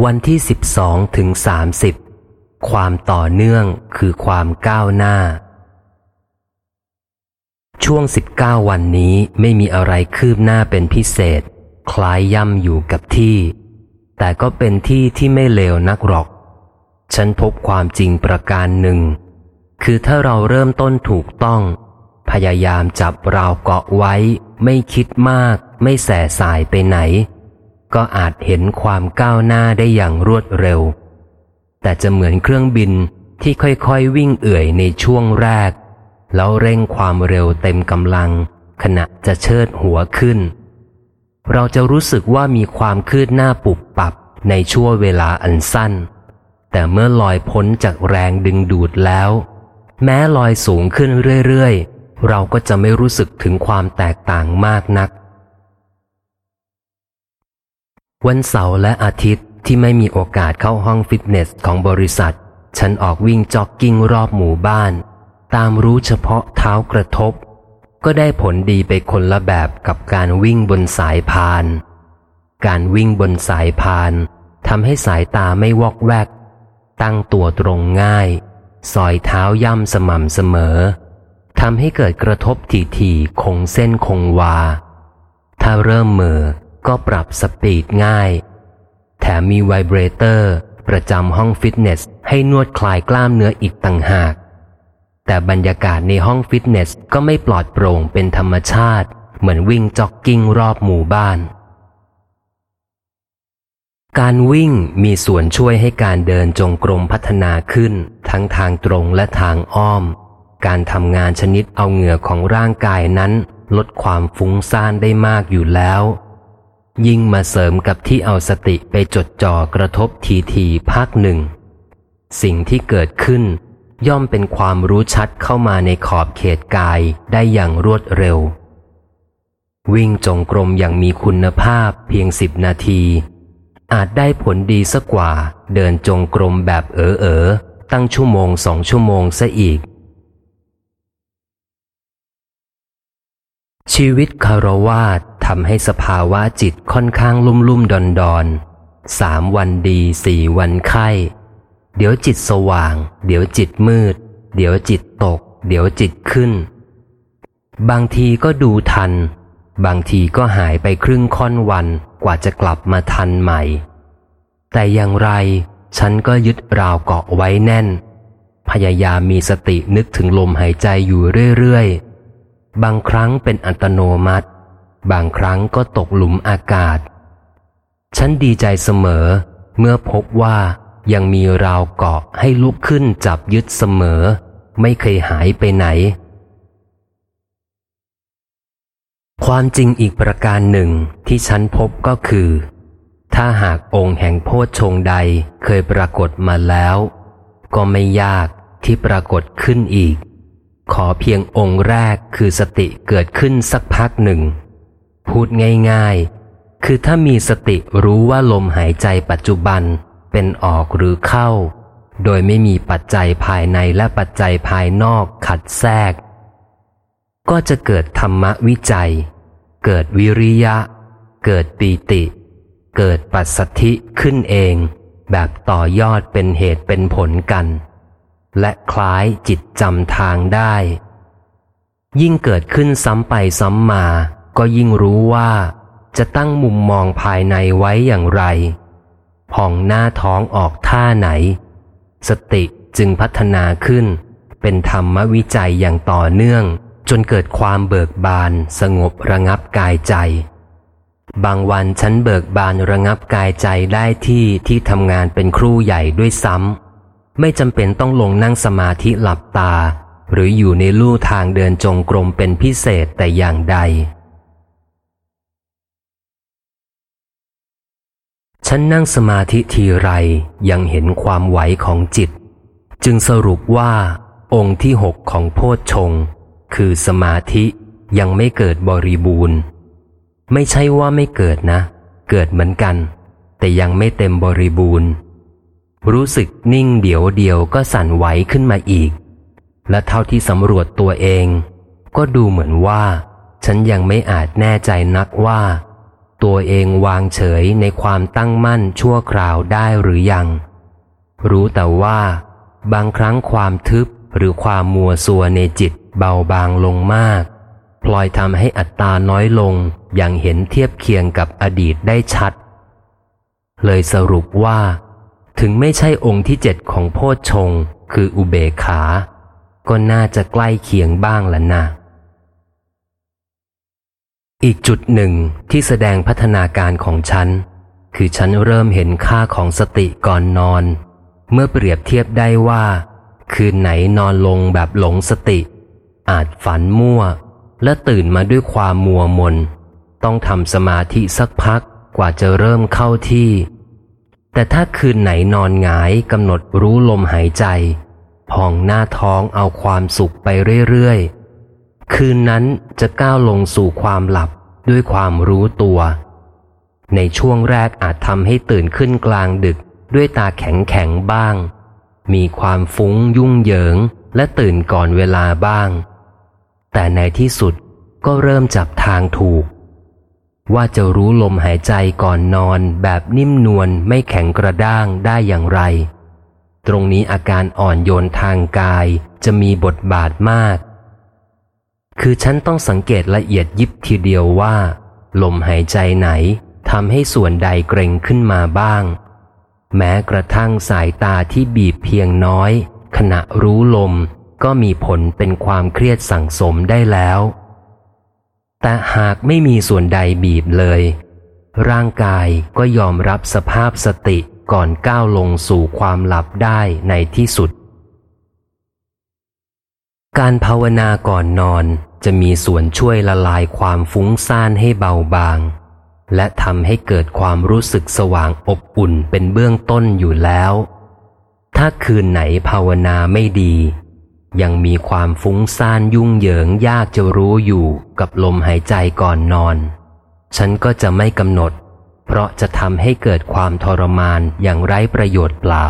วันที่สิบสองถึงสามสิบความต่อเนื่องคือความก้าวหน้า ช่วงสิบเก้าวันนี้ไม่มีอะไรคืบหน้าเป็นพิเศษ คล้ายย่ำอยู่กับที่ แต่ก็เป็นที่ที่ไม่เลวนักหรอก ฉันพบความจริงประการหนึ่ง คือถ้าเราเริ่มต้นถูกต้อง พยายามจับราวเกาะไว้ ไม่คิดมาก ไม่แส่สายไปไหน ก็อาจเห็นความก้าวหน้าได้อย่างรวดเร็ว แต่จะเหมือนเครื่องบินที่ค่อยๆวิ่งเอื่อยในช่วงแรก แล้วเร่งความเร็วเต็มกำลัง ขณะจะเชิดหัวขึ้น เราจะรู้สึกว่ามีความคืดหน้าปุบปับในช่วงเวลาอันสั้น แต่เมื่อลอยพ้นจากแรงดึงดูดแล้ว แม้ลอยสูงขึ้นเรื่อยๆ เราก็จะไม่รู้สึกถึงความแตกต่างมากนัก วันเสาร์และอาทิตย์ที่ไม่มีโอกาสเข้าห้องฟิตเนสของบริษัท ฉันออกวิ่งจ็อกกิ้งรอบหมู่บ้าน ตามรู้เฉพาะเท้ากระทบ ก็ได้ผลดีไปคนละแบบกับการวิ่งบนสายพาน การวิ่งบนสายพานทำให้สายตาไม่วอกแวก ตั้งตัวตรงง่าย ซอยเท้าย่ำสม่ำเสมอทำให้เกิดกระทบถี่ๆคงเส้นคงวา ถ้าเริ่มเมื่อย ก็ปรับ speed ง่าย แถมมี vibrator ประจำห้องฟิตเนสให้นวดคลายกล้ามเนื้ออีกต่างหาก แต่บรรยากาศในห้องฟิตเนสก็ไม่ปลอดโปร่งเป็นธรรมชาติ เหมือนวิ่งจ็อกกิ้งรอบหมู่บ้าน การวิ่งมีส่วนช่วยให้การเดินจงกรมพัฒนาขึ้น ทั้งทางตรงและทางอ้อม การทำงานชนิดเอาเหงื่อของร่างกายนั้น ลดความฟุ้งซ่านได้มากอยู่แล้ว ยิ่งมาเสริมกับที่เอาสติไปจดจ่อกระทบทีทีภาคหนึ่ง สิ่งที่เกิดขึ้น ย่อมเป็นความรู้ชัดเข้ามาในขอบเขตกายได้อย่างรวดเร็ว วิ่งจงกรมอย่างมีคุณภาพเพียงสิบนาที อาจได้ผลดีสักกว่า เดินจงกรมแบบเออเออตั้งชั่วโมงสองชั่วโมงซะอีก ชีวิตคารวาส ทำให้สภาวะจิตค่อนข้างลุ่มลุ่มดอนดอนสามวันดีสี่วันไข้ เดี๋ยวจิตสว่าง เดี๋ยวจิตมืด เดี๋ยวจิตตก เดี๋ยวจิตขึ้น บางทีก็ดูทัน บางทีก็หายไปครึ่งค่อนวันกว่าจะกลับมาทันใหม่ แต่อย่างไรฉันก็ยึดราวเกาะไว้แน่น พยายามมีสตินึกถึงลมหายใจอยู่เรื่อยๆ บางครั้งเป็นอัตโนมัติ บางครั้งก็ตกหลุมอากาศ ฉันดีใจเสมอ เมื่อพบว่ายังมีราวเกาะให้ลุกขึ้นจับยึดเสมอ ไม่เคยหายไปไหน ความจริงอีกประการหนึ่งที่ฉันพบก็คือ ถ้าหากองค์แห่งโพชฌงใดเคยปรากฏมาแล้ว ก็ไม่ยากที่ปรากฏขึ้นอีก ขอเพียงองค์แรกคือสติเกิดขึ้นสักพักหนึ่ง พูดง่ายๆ คือถ้ามีสติรู้ว่าลมหายใจปัจจุบันเป็นออกหรือเข้า โดยไม่มีปัจจัยภายในและปัจจัยภายนอกขัดแทรก ก็จะเกิดธรรมวิจัย เกิดวิริยะ เกิดปีติ เกิดปัสสธิขึ้นเอง แบบต่อยอดเป็นเหตุเป็นผลกัน และคล้ายจิตจำทางได้ ยิ่งเกิดขึ้นซ้ำไปซ้ำมา ก็ยิ่งรู้ว่าจะตั้งมุมมองภายในไว้อย่างไร ผ่องหน้าท้องออกท่าไหน สติจึงพัฒนาขึ้น เป็นธรรมวิจัยอย่างต่อเนื่อง จนเกิดความเบิกบานสงบระงับกายใจ บางวันฉันเบิกบานระงับกายใจได้ที่ที่ทำงานเป็นครูใหญ่ด้วยซ้ำไม่จำเป็นต้องลงนั่งสมาธิหลับตา หรืออยู่ในลู่ทางเดินจงกรมเป็นพิเศษแต่อย่างใด ฉันนั่งสมาธิทีไรยังเห็นความไหวของจิต จึงสรุปว่า องค์ที่หกของโพชฌงค์คือสมาธิยังไม่เกิดบริบูรณ์ ไม่ใช่ว่าไม่เกิดนะ เกิดเหมือนกัน แต่ยังไม่เต็มบริบูรณ์ รู้สึกนิ่งเดี๋ยวเดียวก็สั่นไหวขึ้นมาอีก และเท่าที่สำรวจตัวเอง ก็ดูเหมือนว่า ฉันยังไม่อาจแน่ใจนักว่า ตัวเองวางเฉยในความตั้งมั่นชั่วคราวได้หรือยัง รู้แต่ว่า บางครั้งความทึบหรือความมัวสัวในจิตเบาบางลงมาก พลอยทำให้อัตตาน้อยลงอย่างเห็นเทียบเคียงกับอดีตได้ชัด เลยสรุปว่า ถึงไม่ใช่องค์ที่เจ็ดของโพชฌงคืออุเบขา ก็น่าจะใกล้เคียงบ้างละนะ อีกจุดหนึ่งที่แสดงพัฒนาการของฉัน คือฉันเริ่มเห็นค่าของสติก่อนนอน เมื่อเปรียบเทียบได้ว่า คืนไหนนอนลงแบบหลงสติ อาจฝันมั่ว และตื่นมาด้วยความมัวมน ต้องทำสมาธิสักพักกว่าจะเริ่มเข้าที่ แต่ถ้าคืนไหนนอนหงายกำหนดรู้ลมหายใจ พองหน้าท้องเอาความสุขไปเรื่อยๆ คืนนั้นจะก้าวลงสู่ความหลับด้วยความรู้ตัว ในช่วงแรกอาจทำให้ตื่นขึ้นกลางดึกด้วยตาแข็งแข็งบ้าง มีความฟุ้งยุ่งเหยิงและตื่นก่อนเวลาบ้าง แต่ในที่สุดก็เริ่มจับทางถูก ว่าจะรู้ลมหายใจก่อนนอนแบบนิ่มนวลไม่แข็งกระด้างได้อย่างไร ตรงนี้อาการอ่อนโยนทางกายจะมีบทบาทมาก คือฉันต้องสังเกตละเอียดยิบทีเดียวว่า ลมหายใจไหนทำให้ส่วนใดเกรงขึ้นมาบ้าง แม้กระทั่งสายตาที่บีบเพียงน้อย ขณะรู้ลมก็มีผลเป็นความเครียดสั่งสมได้แล้ว แต่หากไม่มีส่วนใดบีบเลย ร่างกายก็ยอมรับสภาพสติก่อนก้าวลงสู่ความหลับได้ในที่สุด การภาวนาก่อนนอน จะมีส่วนช่วยละลายความฟุ้งซ่านให้เบาบาง และทำให้เกิดความรู้สึกสว่างอบอุ่นเป็นเบื้องต้นอยู่แล้ว ถ้าคืนไหนภาวนาไม่ดี ยังมีความฟุ้งซ่านยุ่งเหยิงยากจะรู้อยู่กับลมหายใจก่อนนอน ฉันก็จะไม่กำหนด เพราะจะทำให้เกิดความทรมานอย่างไร้ประโยชน์เปล่า